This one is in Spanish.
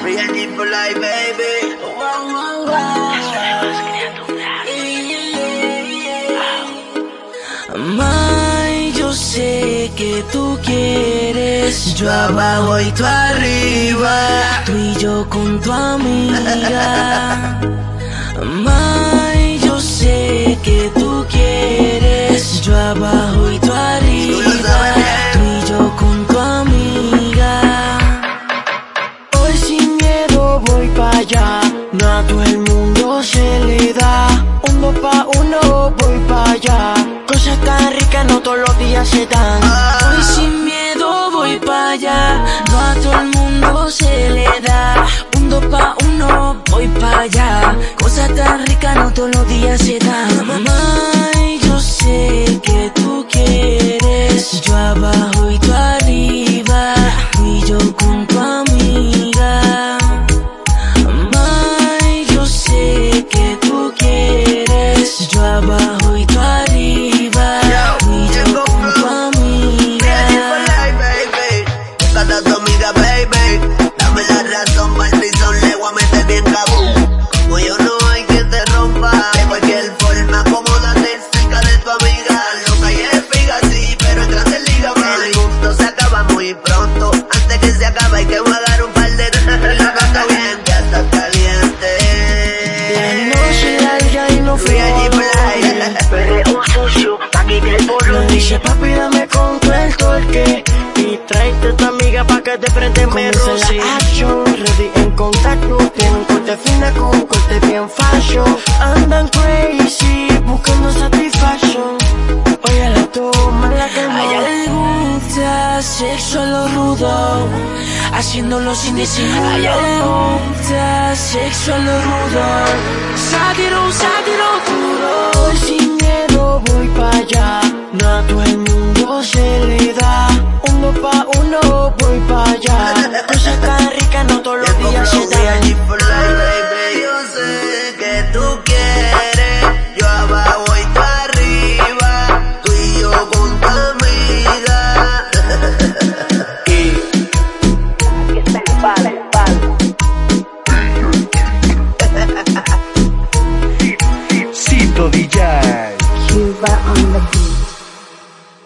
Real life, baby. Wow, wow, wow. May, yo sé que tú quieres Yo abajo y tú arriba. Tú y yo con tu amiga No a todo el mundo se le da. Uno pa' uno voy para allá. Cosas tan ricas no todos los días se dan. Hoy sin miedo voy para allá. No a todo el mundo se le da. Uno pa' uno voy para allá. Cosas tan ricas no todos los días se dan. May, yo sé que acabe, hay que jugar un par de La está caliente. y no fui for life. Perreo sucio, pa' quitar por Le dice papi dame con el torque Y tráete a tu amiga pa' que de frente me roce. action Ready en contacto. Tienen corte fina con corte bien fashion Andan crazy buscando satisfaction Oye la toma la que A ella le gusta sexo a lo rudo, haciéndolo sin decir I am sexual lo rudo. Sátiro, sátiro duro Sin miedo voy pa' allá. No a todo el mundo se le da. Uno pa' uno voy pa' allá.